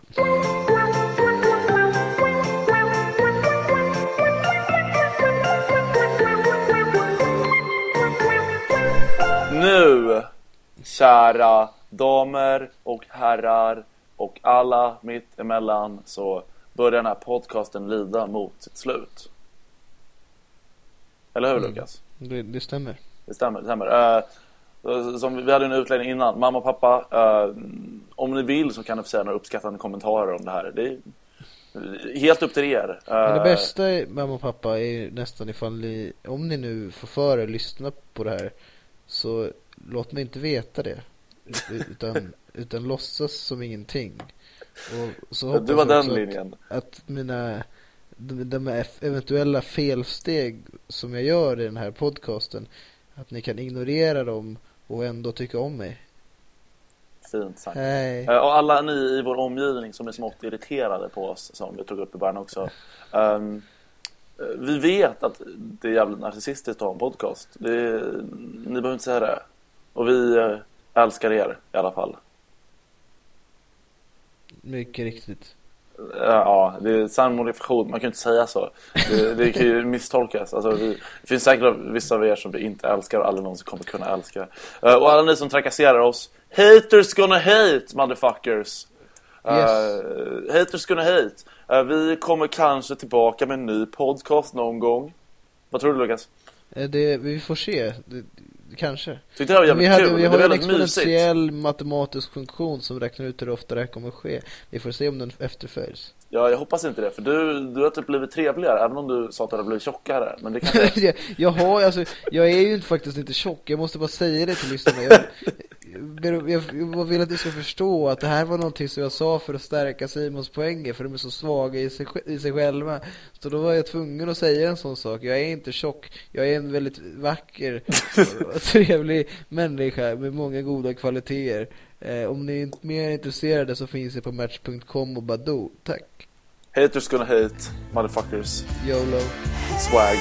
Kära damer och herrar och alla mitt emellan så börjar den här podcasten lida mot sitt slut. Eller hur mm. Lukas? Det, det, stämmer. Det stämmer, det stämmer. Uh, som vi hade en utläggning innan, mamma och pappa, uh, om ni vill så kan ni få säga några uppskattande kommentarer om det här. Det är, helt upp till er. Men det Eh, bästa mamma och pappa är nästan ifall ni, om ni nu får för er lyssna på det här så låt mig inte veta det. Ut- Utan, utan låtsas som ingenting. Och så hoppas Du var den att- linjen. att mina de, de eventuella felsteg som jag gör i den här podcasten att ni kan ignorera dem och ändå tycka om mig. Fint sagt. Hej. Eh, Och alla ni i vår omgivning som är smått irriterade på oss, som vi tog upp i början också. eh, vi vet att det är jävligt narcissistiskt att ha en podcast. Det är, ni behöver inte säga det. Och vi eh, älskar er i alla fall. Mycket riktigt. Eh, Ja, det är sann modifikation. Man kan ju inte säga så. Det, det kan ju misstolkas. Alltså, vi, det finns säkert vissa av er som vi inte älskar och aldrig någonsin kommer kunna älska. Eh, Och alla ni som trakasserar oss. Haters gonna hate, motherfuckers. Yes. haters gonna hate. Vi kommer kanske tillbaka med en ny podcast någon gång. Vad tror du Lukas? Det, vi får se. Kanske. Tyckte det här var Vi, hade, kul. vi har ju en väldigt mysigt. exponentiell matematisk funktion som räknar ut hur ofta det här kommer ske. Vi får se om den efterföljs. Ja, jag hoppas inte det. För du, du har typ blivit trevligare. Även om du sa att du hade blivit tjockare. Men det kanske... jag, jag har alltså, jag är ju faktiskt inte tjock, jag måste bara säga det till lyssnarna. Jag, jag, jag, jag vill att du ska förstå att det här var någonting som jag sa för att stärka Simons poänger, för de är så svaga i sig, i sig själva. Så då var jag tvungen att säga en sån sak. Jag är inte tjock, jag är en väldigt vacker trevlig människa med många goda kvaliteter. Eh, om ni är mer intresserade så finns det på match.com och Badoo. Tack. Haters gonna hate, motherfuckers. YOLO. Swag.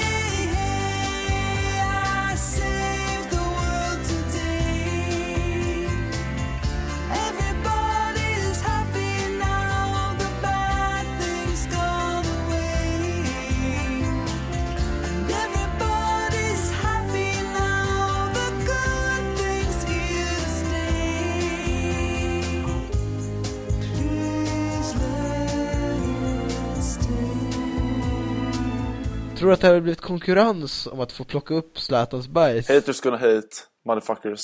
Tror du att det har blivit konkurrens om att få plocka upp Zlatans bajs? Haters gonna hate, motherfuckers.